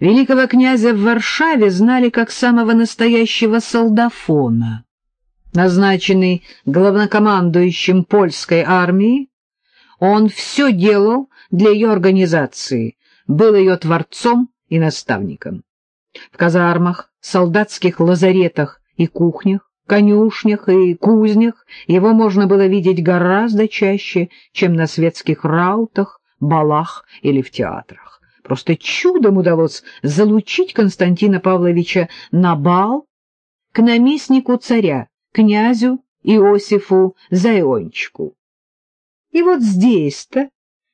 Великого князя в Варшаве знали как самого настоящего солдафона. Назначенный главнокомандующим польской армии, он все делал для ее организации, был ее творцом и наставником. В казармах, солдатских лазаретах и кухнях, конюшнях и кузнях его можно было видеть гораздо чаще, чем на светских раутах, балах или в театрах. Просто чудом удалось залучить Константина Павловича на бал к наместнику царя, князю Иосифу Зайончику. И вот здесь-то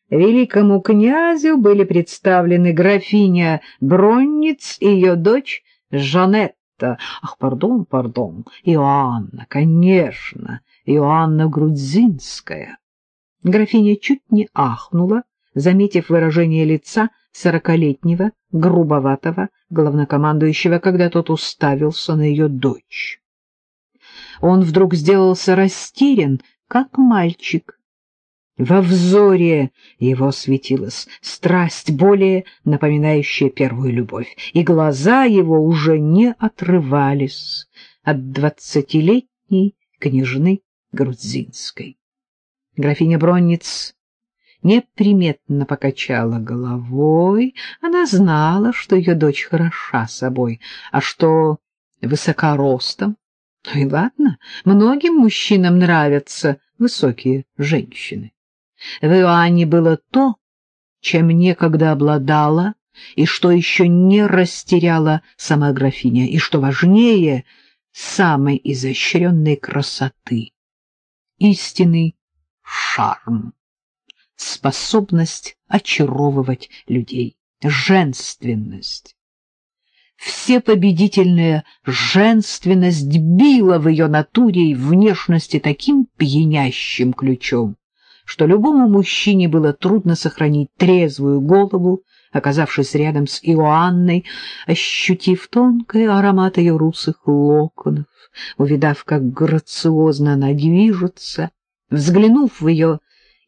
великому князю были представлены графиня Бронниц и ее дочь Жанетта. Ах, пардон, пардон, Иоанна, конечно, Иоанна Грудзинская. Графиня чуть не ахнула, заметив выражение лица сорокалетнего, грубоватого главнокомандующего, когда тот уставился на ее дочь. Он вдруг сделался растерян, как мальчик. Во взоре его светилась страсть, более напоминающая первую любовь, и глаза его уже не отрывались от двадцатилетней княжны Грузинской. Графиня Бронниц неприметно покачала головой. Она знала, что ее дочь хороша собой, а что высока ростом. Ну и ладно, многим мужчинам нравятся высокие женщины. В Иоанне было то, чем некогда обладала, и что еще не растеряла сама графиня, и, что важнее, самой изощренной красоты, истинный шарм способность очаровывать людей, женственность. Всепобедительная женственность била в ее натуре и внешности таким пьянящим ключом, что любому мужчине было трудно сохранить трезвую голову, оказавшись рядом с Иоанной, ощутив тонкий аромат ее русых локонов, увидав, как грациозно она движется, взглянув в ее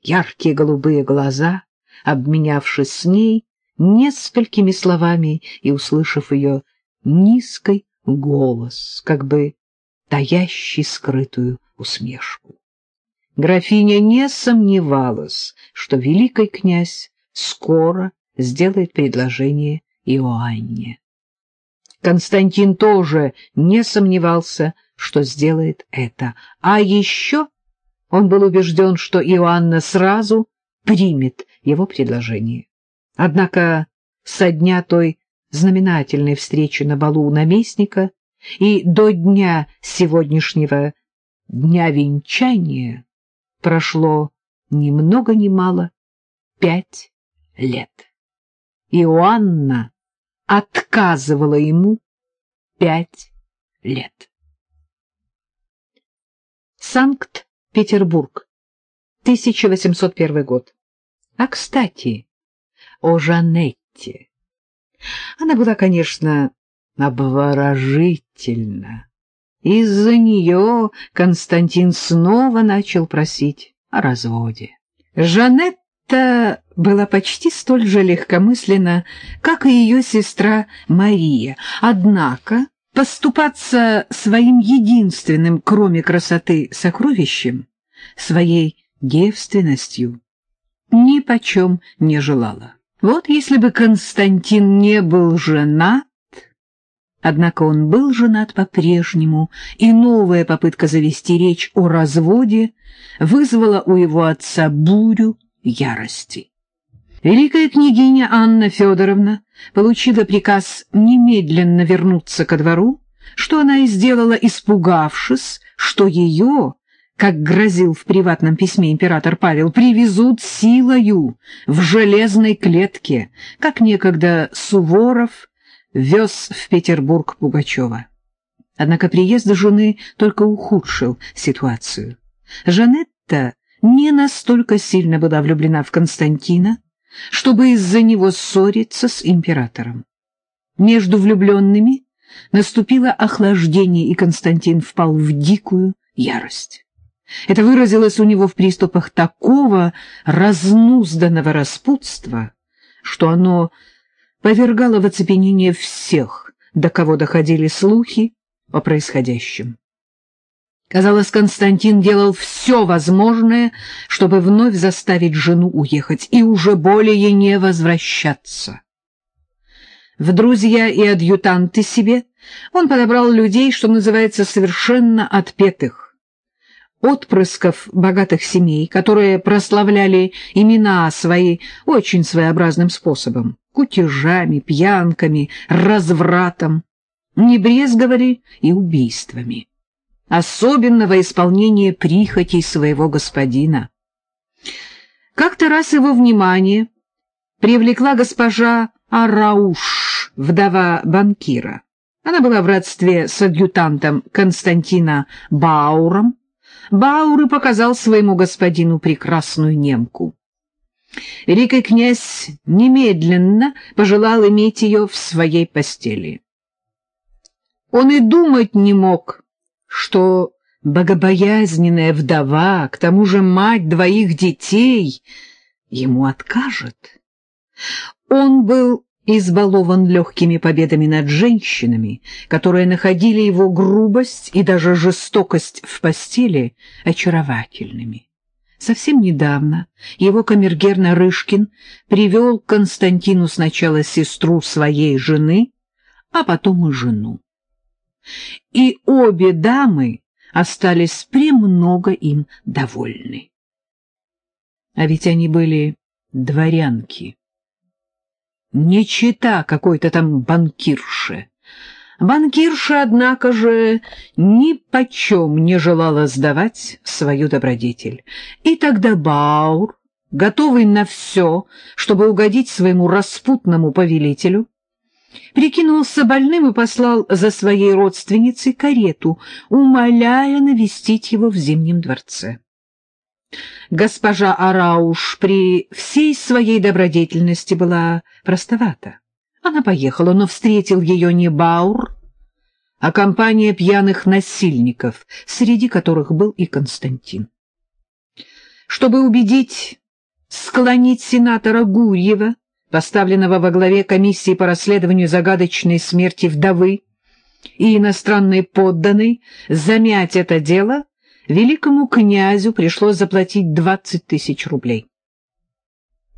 яркие голубые глаза, обменявшись с ней несколькими словами и услышав ее низкий голос, как бы таящий скрытую усмешку. Графиня не сомневалась, что великий князь скоро сделает предложение Иоанне. Константин тоже не сомневался, что сделает это. А еще он был убежден, что Иоанна сразу примет его предложение. Однако со дня той знаменательной встречи на балу у наместника и до дня сегодняшнего дня венчания прошло ни много ни мало пять лет. Иоанна отказывала ему пять лет. Санкт Петербург, 1801 год. А, кстати, о Жанетте. Она была, конечно, обворожительна. Из-за нее Константин снова начал просить о разводе. Жанетта была почти столь же легкомысленна, как и ее сестра Мария, однако поступаться своим единственным, кроме красоты, сокровищем, своей девственностью, ни почем не желала. Вот если бы Константин не был женат, однако он был женат по-прежнему, и новая попытка завести речь о разводе вызвала у его отца бурю ярости. Великая княгиня Анна Федоровна получила приказ немедленно вернуться ко двору, что она и сделала, испугавшись, что ее, как грозил в приватном письме император Павел, привезут силою в железной клетке, как некогда Суворов вез в Петербург Пугачева. Однако приезд жены только ухудшил ситуацию. Жанетта не настолько сильно была влюблена в Константина, чтобы из-за него ссориться с императором. Между влюбленными наступило охлаждение, и Константин впал в дикую ярость. Это выразилось у него в приступах такого разнузданного распутства, что оно повергало в оцепенение всех, до кого доходили слухи о происходящем. Казалось, Константин делал все возможное, чтобы вновь заставить жену уехать и уже более не возвращаться. В друзья и адъютанты себе он подобрал людей, что называется, совершенно отпетых. Отпрысков богатых семей, которые прославляли имена свои очень своеобразным способом — кутежами, пьянками, развратом, не брезговали и убийствами. Особенного исполнения прихотей своего господина. Как-то раз его внимание привлекла госпожа Арауш, вдова банкира. Она была в родстве с адъютантом Константина Бауром. Баур и показал своему господину прекрасную немку. Великий князь немедленно пожелал иметь ее в своей постели. Он и думать не мог, что богобоязненная вдова, к тому же мать двоих детей, ему откажет. Он был избалован легкими победами над женщинами, которые находили его грубость и даже жестокость в постели очаровательными. Совсем недавно его камергер Нарышкин привел к Константину сначала сестру своей жены, а потом и жену. И обе дамы остались премного им довольны. А ведь они были дворянки не чита какой-то там банкирше. Банкирша, однако же, ни почем не желала сдавать свою добродетель. И тогда Баур, готовый на все, чтобы угодить своему распутному повелителю, прикинулся больным и послал за своей родственницей карету, умоляя навестить его в Зимнем дворце. Госпожа Арауш при всей своей добродетельности была простовата. Она поехала, но встретил ее не Баур, а компания пьяных насильников, среди которых был и Константин. Чтобы убедить, склонить сенатора Гурьева, поставленного во главе комиссии по расследованию загадочной смерти вдовы, и иностранной подданной, замять это дело, великому князю пришлось заплатить 20 тысяч рублей.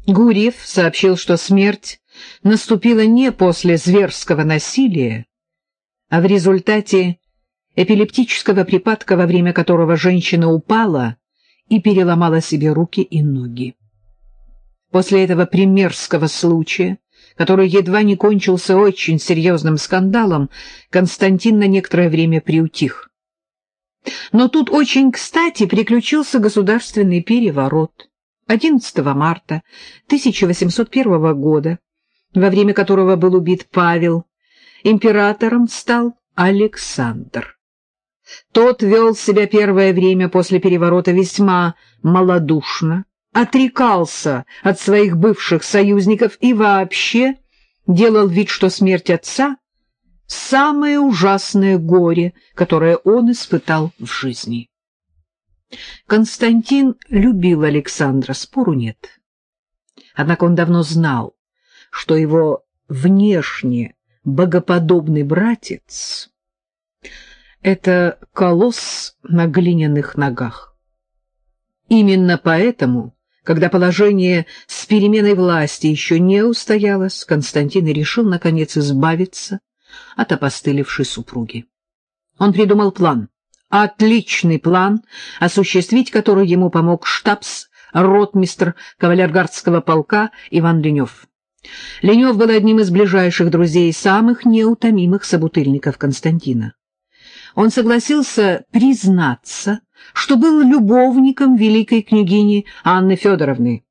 Гурьев сообщил, что смерть наступила не после зверского насилия, а в результате эпилептического припадка, во время которого женщина упала и переломала себе руки и ноги. После этого примерского случая, который едва не кончился очень серьезным скандалом, Константин на некоторое время приутих. Но тут очень кстати приключился государственный переворот 11 марта 1801 года, во время которого был убит Павел, императором стал Александр. Тот вел себя первое время после переворота весьма малодушно, отрекался от своих бывших союзников и вообще делал вид, что смерть отца самое ужасное горе, которое он испытал в жизни. Константин любил Александра, спору нет. Однако он давно знал, что его внешне богоподобный братец — это колосс на глиняных ногах. Именно поэтому, когда положение с переменой власти еще не устоялось, Константин решил, наконец, избавиться от опостылевшей супруги. Он придумал план, отличный план, осуществить который ему помог штабс ротмистр кавалергардского полка Иван Ленев. Ленев был одним из ближайших друзей самых неутомимых собутыльников Константина. Он согласился признаться, что был любовником великой княгини Анны Федоровны,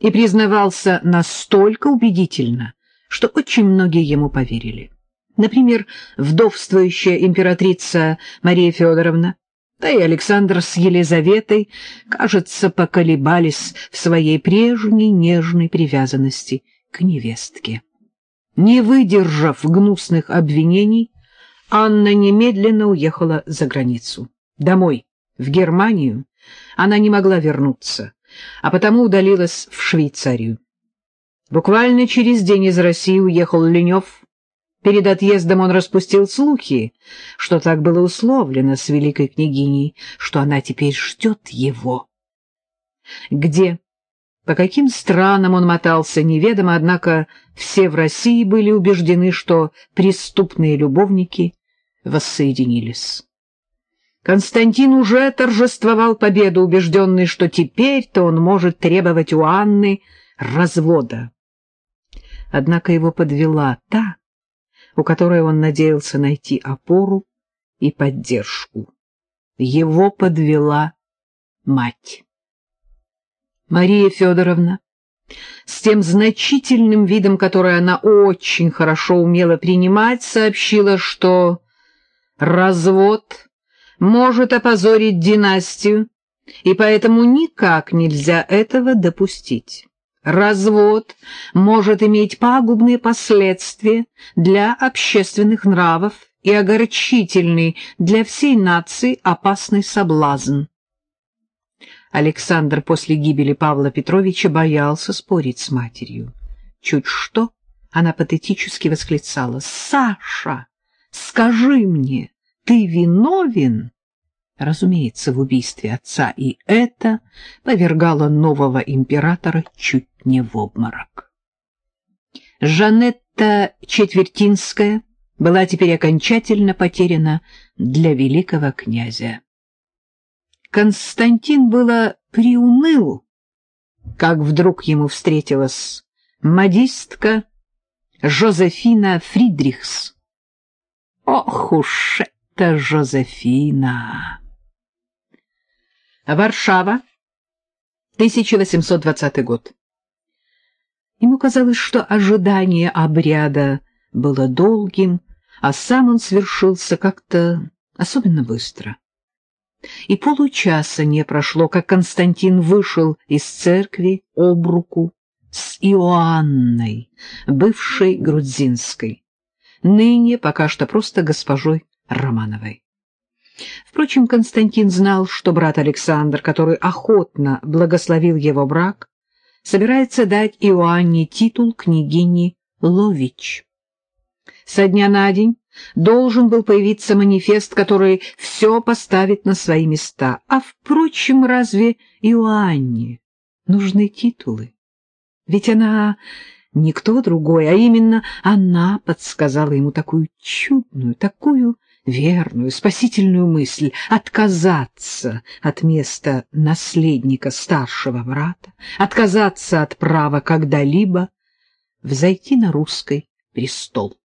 и признавался настолько убедительно, что очень многие ему поверили. Например, вдовствующая императрица Мария Федоровна, да и Александр с Елизаветой, кажется, поколебались в своей прежней нежной привязанности к невестке. Не выдержав гнусных обвинений, Анна немедленно уехала за границу. Домой, в Германию, она не могла вернуться, а потому удалилась в Швейцарию. Буквально через день из России уехал Ленев. Перед отъездом он распустил слухи, что так было условлено с великой княгиней, что она теперь ждет его. Где, по каким странам он мотался, неведомо, однако все в России были убеждены, что преступные любовники воссоединились. Константин уже торжествовал победу, убежденный, что теперь-то он может требовать у Анны развода. Однако его подвела та, у которой он надеялся найти опору и поддержку. Его подвела мать. Мария Федоровна, с тем значительным видом, который она очень хорошо умела принимать, сообщила, что развод может опозорить династию, и поэтому никак нельзя этого допустить. Развод может иметь пагубные последствия для общественных нравов и огорчительный для всей нации опасный соблазн. Александр после гибели Павла Петровича боялся спорить с матерью. Чуть что, она патетически восклицала «Саша, скажи мне, ты виновен?» разумеется, в убийстве отца, и это повергало нового императора чуть не в обморок. Жанетта Четвертинская была теперь окончательно потеряна для великого князя. Константин было приуныл, как вдруг ему встретилась модистка Жозефина Фридрихс. Ох уж это Жозефина! Варшава, 1820 год. Ему казалось, что ожидание обряда было долгим, а сам он свершился как-то особенно быстро. И получаса не прошло, как Константин вышел из церкви об руку с Иоанной, бывшей грузинской, ныне пока что просто госпожой Романовой. Впрочем, Константин знал, что брат Александр, который охотно благословил его брак, собирается дать Иоанне титул княгини Лович. Со дня на день должен был появиться манифест, который все поставит на свои места. А, впрочем, разве Иоанне нужны титулы? Ведь она никто другой, а именно она подсказала ему такую чудную, такую верную, спасительную мысль отказаться от места наследника старшего брата, отказаться от права когда-либо взойти на русский престол.